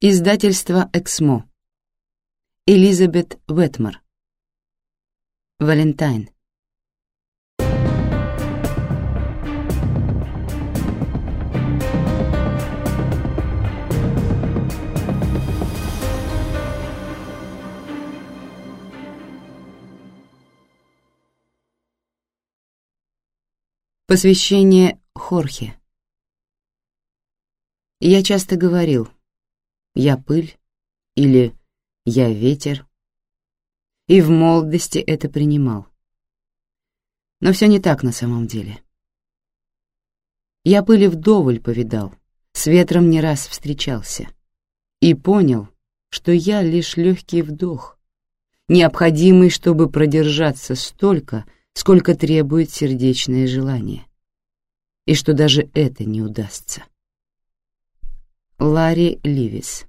Издательство «Эксмо». Элизабет Ветмор. Валентайн. Посвящение Хорхе. Я часто говорил, я пыль или я ветер, и в молодости это принимал. Но все не так на самом деле. Я пыли вдоволь повидал, с ветром не раз встречался, и понял, что я лишь легкий вдох, необходимый, чтобы продержаться столько, сколько требует сердечное желание, и что даже это не удастся. Ларри Ливис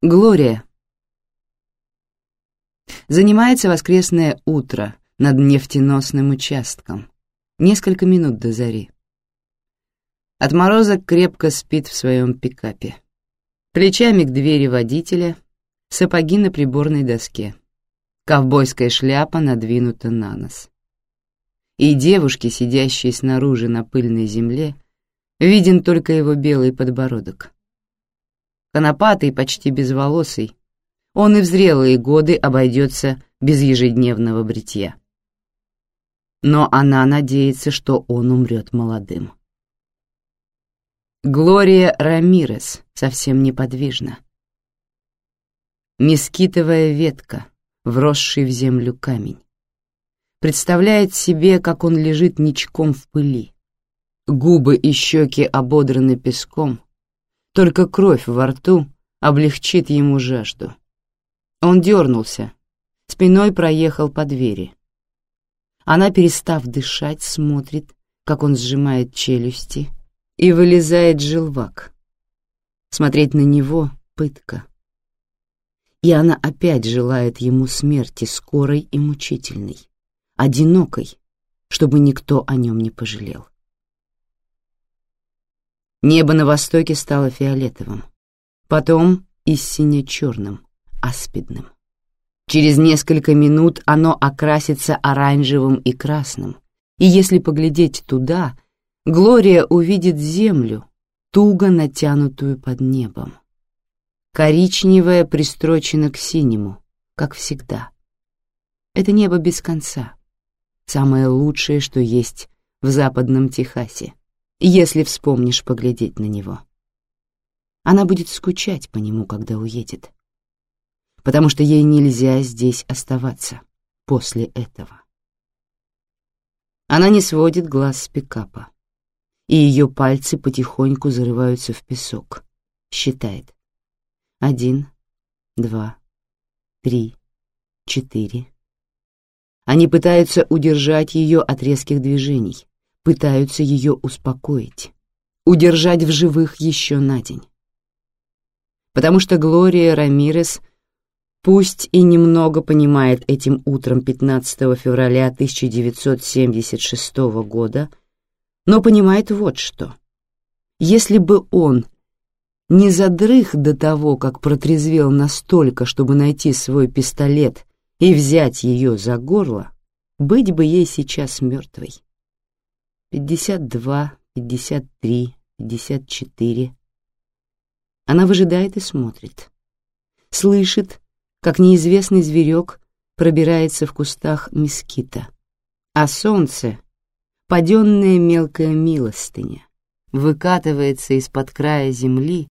Глория. Занимается воскресное утро над нефтеносным участком. Несколько минут до зари. Отморозок крепко спит в своем пикапе. Плечами к двери водителя, сапоги на приборной доске. Ковбойская шляпа надвинута на нос. И девушки, сидящие снаружи на пыльной земле, виден только его белый подбородок конопатый, почти безволосый, он и в зрелые годы обойдется без ежедневного бритья. Но она надеется, что он умрет молодым. Глория Рамирес совсем неподвижна. Мескитовая ветка, вросший в землю камень. Представляет себе, как он лежит ничком в пыли. Губы и щеки ободраны песком, только кровь во рту облегчит ему жажду. Он дернулся, спиной проехал по двери. Она, перестав дышать, смотрит, как он сжимает челюсти, и вылезает желвак. Смотреть на него — пытка. И она опять желает ему смерти скорой и мучительной, одинокой, чтобы никто о нем не пожалел. Небо на востоке стало фиолетовым, потом и сине-черным, аспидным. Через несколько минут оно окрасится оранжевым и красным, и если поглядеть туда, Глория увидит землю, туго натянутую под небом. Коричневое пристрочено к синему, как всегда. Это небо без конца, самое лучшее, что есть в западном Техасе если вспомнишь поглядеть на него. Она будет скучать по нему, когда уедет, потому что ей нельзя здесь оставаться после этого. Она не сводит глаз с пикапа, и ее пальцы потихоньку зарываются в песок, считает. Один, два, три, четыре. Они пытаются удержать ее от резких движений, пытаются ее успокоить, удержать в живых еще на день. Потому что Глория Рамирес пусть и немного понимает этим утром 15 февраля 1976 года, но понимает вот что. Если бы он не задрых до того, как протрезвел настолько, чтобы найти свой пистолет и взять ее за горло, быть бы ей сейчас мертвой пятьдесят два, пятьдесят три, пятьдесят четыре. Она выжидает и смотрит. Слышит, как неизвестный зверек пробирается в кустах мескита, а солнце, паденная мелкая милостыня, выкатывается из-под края земли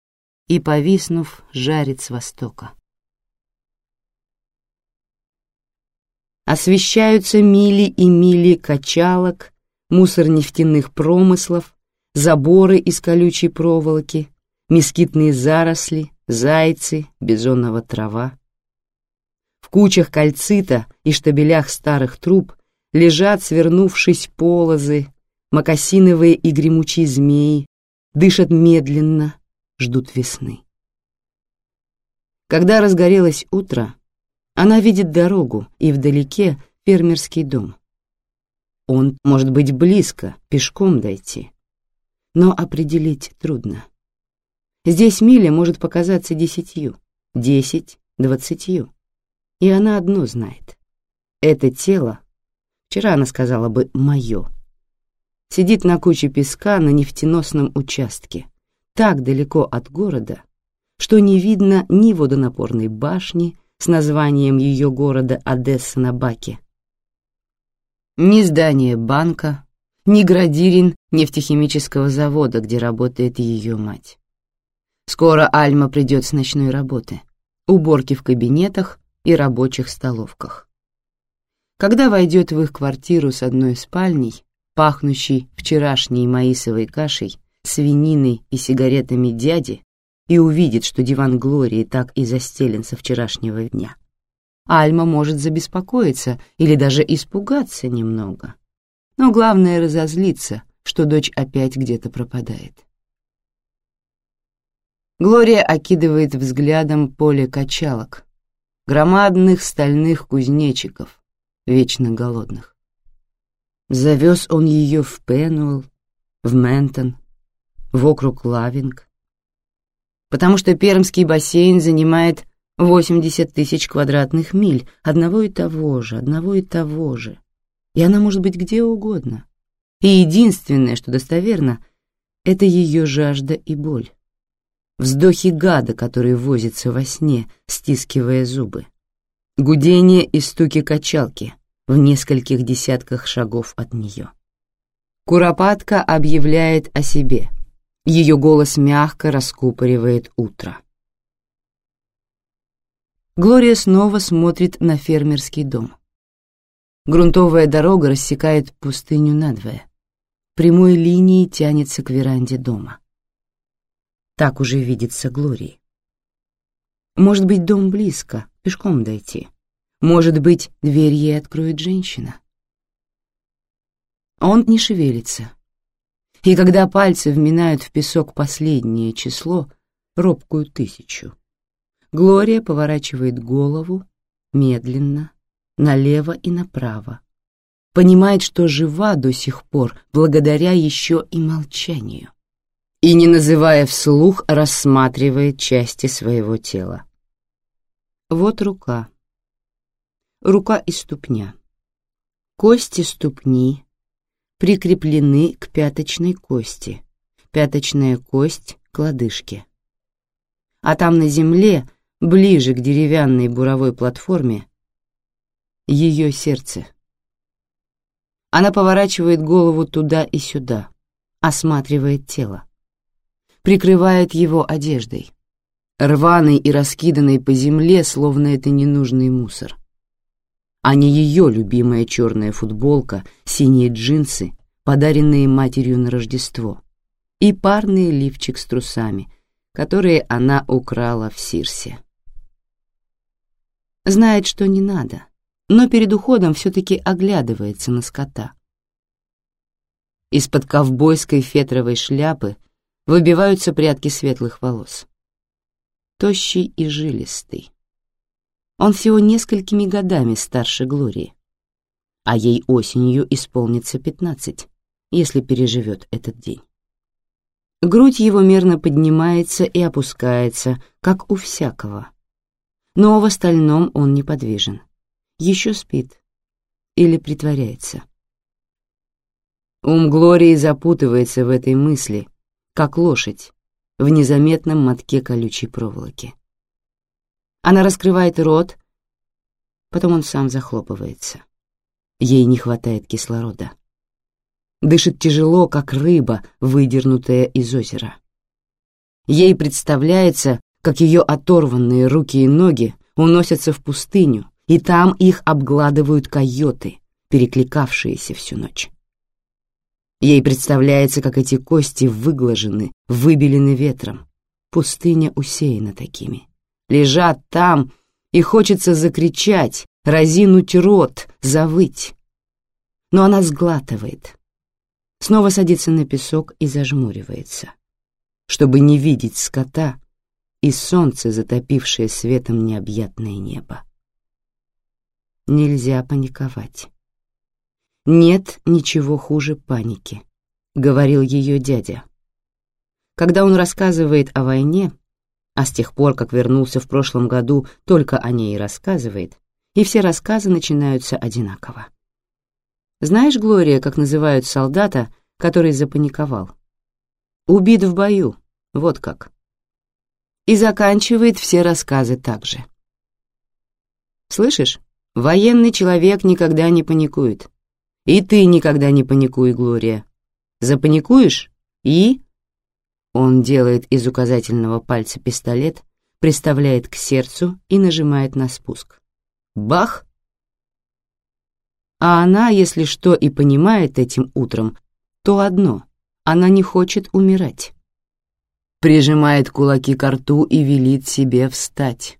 и, повиснув, жарит с востока. Освещаются мили и мили качалок, мусор нефтяных промыслов, заборы из колючей проволоки, мескитные заросли, зайцы, бизонова трава. В кучах кальцита и штабелях старых труб лежат, свернувшись полозы, мокасиновые и гремучие змеи, дышат медленно, ждут весны. Когда разгорелось утро, она видит дорогу и вдалеке фермерский дом. Он может быть близко, пешком дойти. Но определить трудно, Здесь миля может показаться десятью, десять — двадцатью. И она одно знает. Это тело, вчера она сказала бы «моё», сидит на куче песка на нефтеносном участке, так далеко от города, что не видно ни водонапорной башни с названием ее города Одесса на Баке, ни здания банка, ни градирин нефтехимического завода, где работает ее мать. Скоро Альма придет с ночной работы, уборки в кабинетах и рабочих столовках. Когда войдет в их квартиру с одной спальней, пахнущей вчерашней маисовой кашей, свининой и сигаретами дяди, и увидит, что диван Глории так и застелен со вчерашнего дня, Альма может забеспокоиться или даже испугаться немного. Но главное разозлиться, что дочь опять где-то пропадает. Глория окидывает взглядом поле качалок, громадных стальных кузнечиков, вечно голодных. Завез он ее в Пенуэлл, в Ментон, в округ Лавинг, потому что Пермский бассейн занимает 80 тысяч квадратных миль одного и того же, одного и того же. И она может быть где угодно. И единственное, что достоверно, это ее жажда и боль. Вздохи гада, который возится во сне, стискивая зубы. Гудение и стуки качалки в нескольких десятках шагов от нее. Куропатка объявляет о себе. Ее голос мягко раскупоривает утро. Глория снова смотрит на фермерский дом. Грунтовая дорога рассекает пустыню надвое. Прямой линией тянется к веранде дома. Так уже видится Глории. Может быть, дом близко, пешком дойти. Может быть, дверь ей откроет женщина. Он не шевелится. И когда пальцы вминают в песок последнее число, робкую тысячу, Глория поворачивает голову медленно, налево и направо. Понимает, что жива до сих пор благодаря еще и молчанию. И, не называя вслух, рассматривает части своего тела. Вот рука. Рука и ступня. Кости ступни прикреплены к пяточной кости, пяточная кость к лодыжке. А там на земле ближе к деревянной буровой платформе, ее сердце. Она поворачивает голову туда и сюда, осматривает тело, прикрывает его одеждой, рваной и раскиданной по земле, словно это ненужный мусор. А не ее любимая черная футболка, синие джинсы, подаренные матерью на Рождество, и парный лифчик с трусами, которые она украла в Сирсе. Знает, что не надо, но перед уходом все-таки оглядывается на скота. Из-под ковбойской фетровой шляпы выбиваются прядки светлых волос. Тощий и жилистый. Он всего несколькими годами старше Глории, а ей осенью исполнится пятнадцать, если переживет этот день. Грудь его мерно поднимается и опускается, как у всякого — но в остальном он неподвижен. Еще спит или притворяется. Ум Глории запутывается в этой мысли, как лошадь в незаметном мотке колючей проволоки. Она раскрывает рот, потом он сам захлопывается. Ей не хватает кислорода. Дышит тяжело, как рыба, выдернутая из озера. Ей представляется, как ее оторванные руки и ноги уносятся в пустыню, и там их обгладывают койоты, перекликавшиеся всю ночь. Ей представляется, как эти кости выглажены, выбелены ветром. Пустыня усеяна такими. Лежат там, и хочется закричать, разинуть рот, завыть. Но она сглатывает. Снова садится на песок и зажмуривается. Чтобы не видеть скота, и солнце, затопившее светом необъятное небо. Нельзя паниковать. Нет ничего хуже паники, говорил ее дядя. Когда он рассказывает о войне, а с тех пор, как вернулся в прошлом году, только о ней и рассказывает, и все рассказы начинаются одинаково. Знаешь, Глория, как называют солдата, который запаниковал? Убит в бою, вот как. И заканчивает все рассказы так же. Слышишь, военный человек никогда не паникует. И ты никогда не паникуй, Глория. Запаникуешь и... Он делает из указательного пальца пистолет, приставляет к сердцу и нажимает на спуск. Бах! А она, если что и понимает этим утром, то одно — она не хочет умирать. Прижимает кулаки к рту и велит себе встать.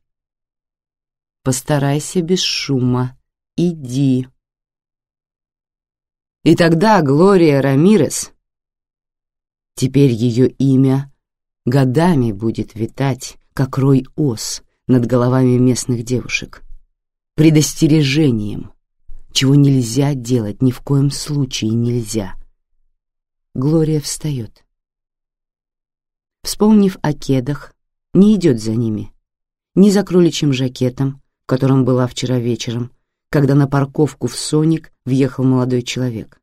Постарайся без шума. Иди. И тогда Глория Рамирес, теперь ее имя, годами будет витать, как рой ос над головами местных девушек, предостережением, чего нельзя делать, ни в коем случае нельзя. Глория встает. Вспомнив о кедах, не идет за ними, ни за кроличьим жакетом, в котором была вчера вечером, когда на парковку в «Соник» въехал молодой человек.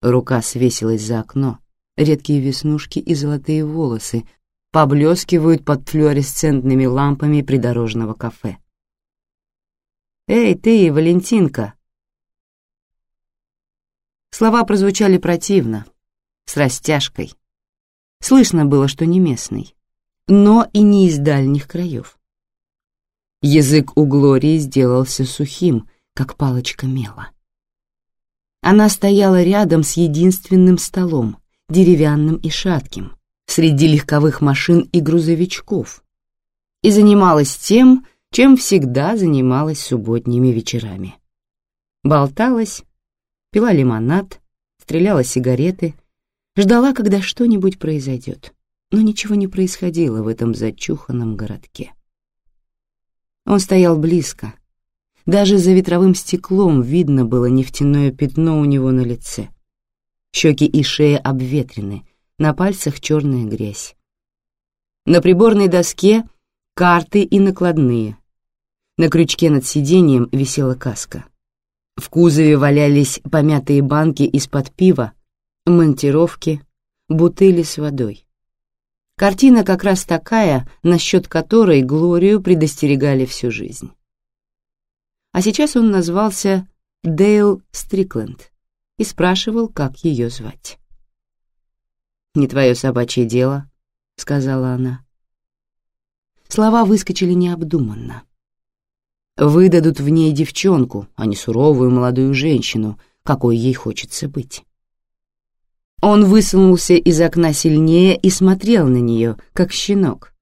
Рука свесилась за окно, редкие веснушки и золотые волосы поблескивают под флуоресцентными лампами придорожного кафе. «Эй, ты, Валентинка!» Слова прозвучали противно, с растяжкой. Слышно было, что не местный, но и не из дальних краев. Язык у Глории сделался сухим, как палочка мела. Она стояла рядом с единственным столом, деревянным и шатким, среди легковых машин и грузовичков, и занималась тем, чем всегда занималась субботними вечерами. Болталась, пила лимонад, стреляла сигареты, ждала, когда что-нибудь произойдет, но ничего не происходило в этом зачуханном городке. Он стоял близко. Даже за ветровым стеклом видно было нефтяное пятно у него на лице. Щеки и шея обветрены, на пальцах черная грязь. На приборной доске карты и накладные. На крючке над сиденьем висела каска. В кузове валялись помятые банки из-под пива, монтировки, бутыли с водой. Картина как раз такая, насчет которой Глорию предостерегали всю жизнь. А сейчас он назвался Дейл Стрикленд и спрашивал, как ее звать. «Не твое собачье дело», — сказала она. Слова выскочили необдуманно. Выдадут в ней девчонку, а не суровую молодую женщину, какой ей хочется быть. Он высунулся из окна сильнее и смотрел на нее, как щенок.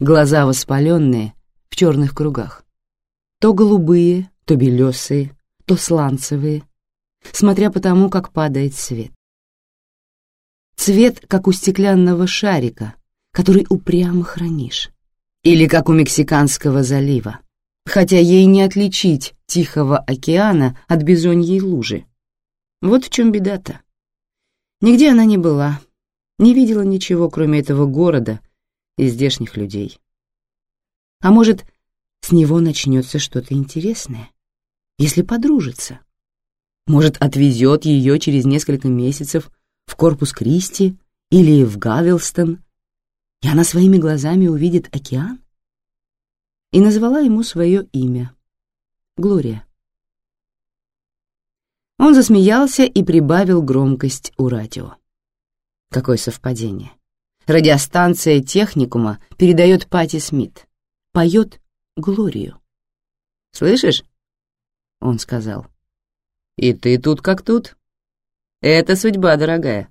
Глаза воспаленные, в черных кругах. То голубые, то белесые, то сланцевые, смотря по тому, как падает свет. Цвет, как у стеклянного шарика, который упрямо хранишь. Или как у Мексиканского залива, хотя ей не отличить Тихого океана от бизоньей лужи. Вот в чем беда-то. Нигде она не была, не видела ничего, кроме этого города и здешних людей. А может, с него начнется что-то интересное, если подружится. Может, отвезет ее через несколько месяцев в Корпус Кристи или в Гавилстон, и она своими глазами увидит океан? И назвала ему свое имя — Глория. Он засмеялся и прибавил громкость у радио. Какое совпадение. Радиостанция техникума передает Пати Смит. Поет Глорию. «Слышишь?» — он сказал. «И ты тут как тут. Это судьба, дорогая».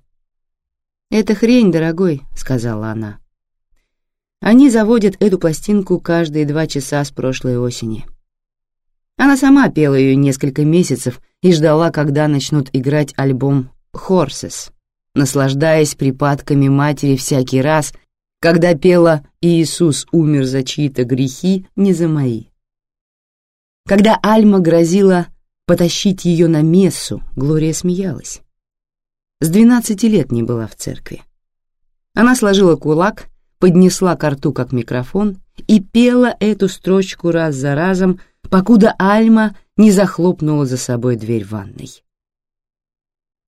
«Это хрень, дорогой», — сказала она. Они заводят эту пластинку каждые два часа с прошлой осени. Она сама пела ее несколько месяцев и ждала, когда начнут играть альбом «Horses», наслаждаясь припадками матери всякий раз, когда пела «Иисус умер за чьи-то грехи, не за мои». Когда Альма грозила потащить ее на мессу, Глория смеялась. С двенадцати лет не была в церкви. Она сложила кулак, поднесла к рту как микрофон и пела эту строчку раз за разом, покуда Альма не захлопнула за собой дверь ванной.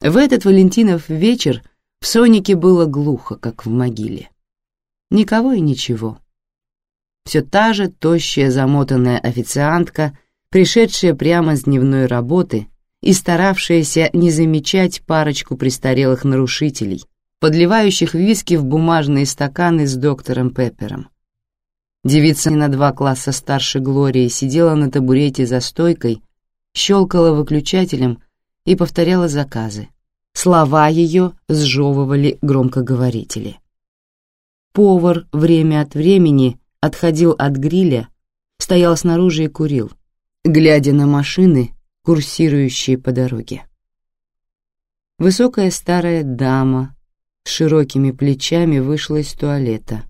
В этот Валентинов вечер в Сонике было глухо, как в могиле. Никого и ничего. Все та же тощая замотанная официантка, пришедшая прямо с дневной работы и старавшаяся не замечать парочку престарелых нарушителей, подливающих виски в бумажные стаканы с доктором Пеппером. Девица на два класса старше Глории сидела на табурете за стойкой, щелкала выключателем и повторяла заказы. Слова ее сжевывали громкоговорители. Повар время от времени отходил от гриля, стоял снаружи и курил, глядя на машины, курсирующие по дороге. Высокая старая дама с широкими плечами вышла из туалета,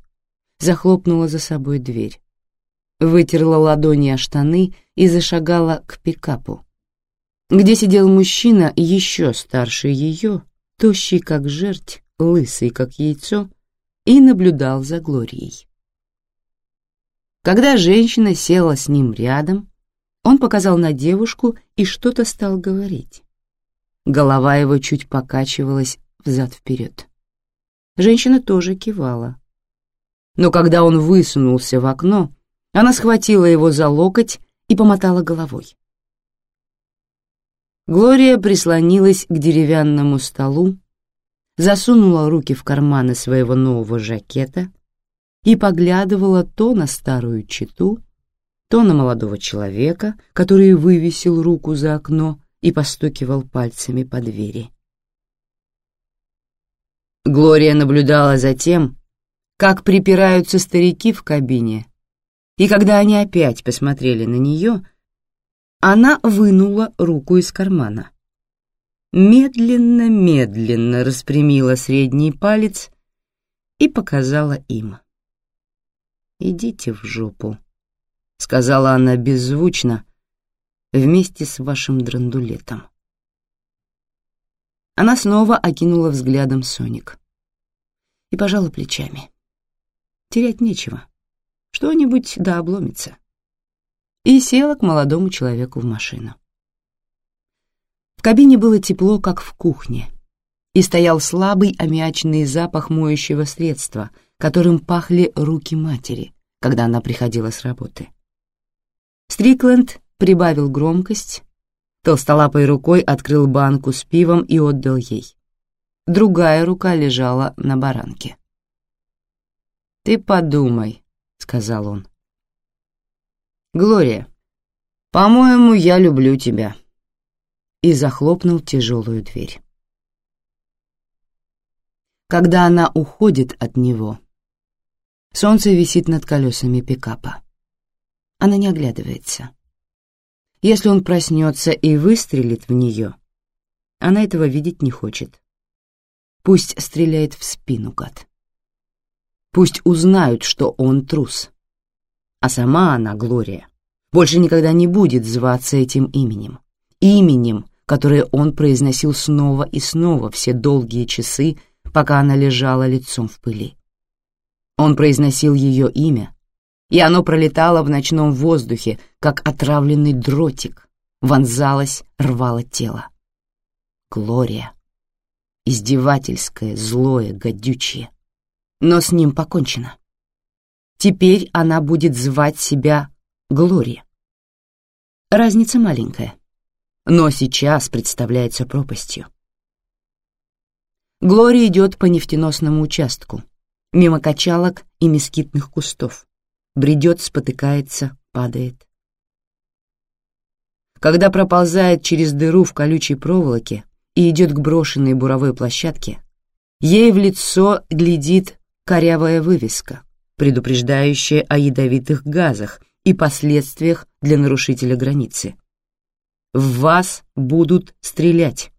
захлопнула за собой дверь, вытерла ладони о штаны и зашагала к пикапу, где сидел мужчина еще старше ее, тощий как жерть, лысый как яйцо, и наблюдал за Глорией. Когда женщина села с ним рядом, он показал на девушку и что-то стал говорить. Голова его чуть покачивалась взад-вперед. Женщина тоже кивала. Но когда он высунулся в окно, она схватила его за локоть и помотала головой. Глория прислонилась к деревянному столу, засунула руки в карманы своего нового жакета и поглядывала то на старую читу, то на молодого человека, который вывесил руку за окно и постукивал пальцами по двери. Глория наблюдала за тем, как припираются старики в кабине, и когда они опять посмотрели на нее, она вынула руку из кармана. Медленно-медленно распрямила средний палец и показала им. «Идите в жопу», — сказала она беззвучно, вместе с вашим драндулетом. Она снова окинула взглядом Соник и пожала плечами. Терять нечего. Что-нибудь да обломится и села к молодому человеку в машину. В кабине было тепло, как в кухне, и стоял слабый аммиачный запах моющего средства, которым пахли руки матери, когда она приходила с работы. Стрикленд прибавил громкость, толстолапой рукой открыл банку с пивом и отдал ей. Другая рука лежала на баранке. «Ты подумай», — сказал он. «Глория, по-моему, я люблю тебя». И захлопнул тяжелую дверь. Когда она уходит от него, солнце висит над колесами пикапа. Она не оглядывается. Если он проснется и выстрелит в нее, она этого видеть не хочет. Пусть стреляет в спину, гад. Пусть узнают, что он трус а сама она, Глория, больше никогда не будет зваться этим именем. Именем, которое он произносил снова и снова все долгие часы, пока она лежала лицом в пыли. Он произносил ее имя, и оно пролетало в ночном воздухе, как отравленный дротик, вонзалось, рвало тело. Глория. Издевательское, злое, гадючее. Но с ним покончено. Теперь она будет звать себя Глория. Разница маленькая, но сейчас представляется пропастью. Глория идет по нефтеносному участку, мимо качалок и мескитных кустов. Бредет, спотыкается, падает. Когда проползает через дыру в колючей проволоке и идет к брошенной буровой площадке, ей в лицо глядит корявая вывеска, предупреждающее о ядовитых газах и последствиях для нарушителя границы. В вас будут стрелять.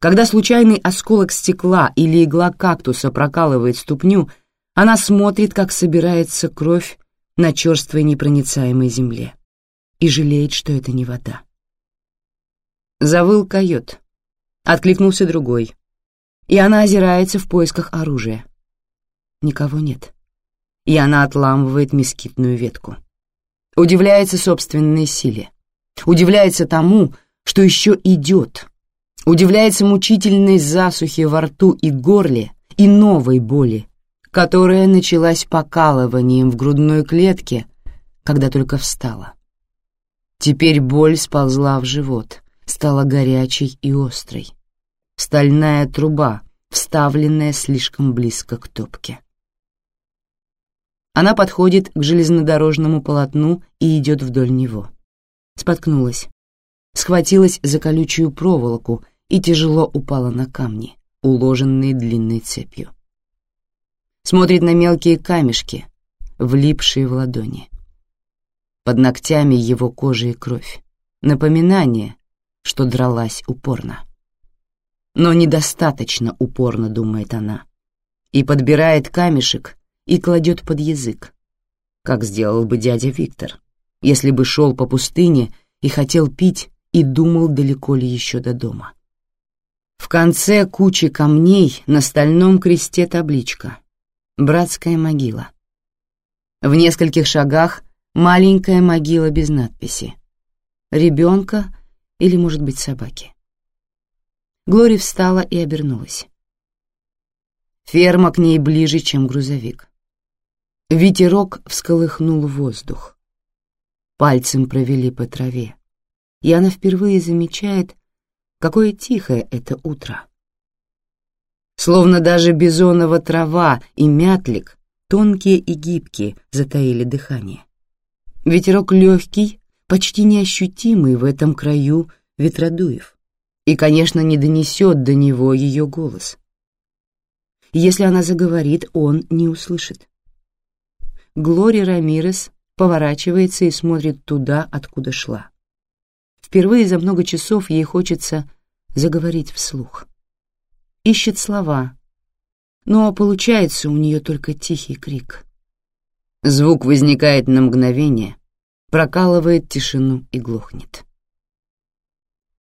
Когда случайный осколок стекла или игла кактуса прокалывает ступню, она смотрит, как собирается кровь на черствой непроницаемой земле и жалеет, что это не вода. Завыл койот. Откликнулся другой. И она озирается в поисках оружия. Никого нет. И она отламывает мескитную ветку. Удивляется собственной силе. Удивляется тому, что еще идет. Удивляется мучительной засухе во рту и горле и новой боли, которая началась покалыванием в грудной клетке, когда только встала. Теперь боль сползла в живот, стала горячей и острой. Стальная труба, вставленная слишком близко к топке. Она подходит к железнодорожному полотну и идет вдоль него. Споткнулась, схватилась за колючую проволоку и тяжело упала на камни, уложенные длинной цепью. Смотрит на мелкие камешки, влипшие в ладони. Под ногтями его кожа и кровь. Напоминание, что дралась упорно. Но недостаточно упорно, думает она, и подбирает камешек и кладет под язык, как сделал бы дядя Виктор, если бы шел по пустыне и хотел пить и думал, далеко ли еще до дома. В конце кучи камней на стальном кресте табличка «Братская могила». В нескольких шагах маленькая могила без надписи. Ребенка или, может быть, собаки. Глори встала и обернулась. Ферма к ней ближе, чем грузовик. Ветерок всколыхнул воздух. Пальцем провели по траве, и она впервые замечает, какое тихое это утро. Словно даже бизонова трава и мятлик, тонкие и гибкие, затаили дыхание. Ветерок легкий, почти неощутимый в этом краю ветродуев, и, конечно, не донесет до него ее голос. Если она заговорит, он не услышит. Глория Рамирес поворачивается и смотрит туда, откуда шла. Впервые за много часов ей хочется заговорить вслух. Ищет слова, но получается у нее только тихий крик. Звук возникает на мгновение, прокалывает тишину и глохнет.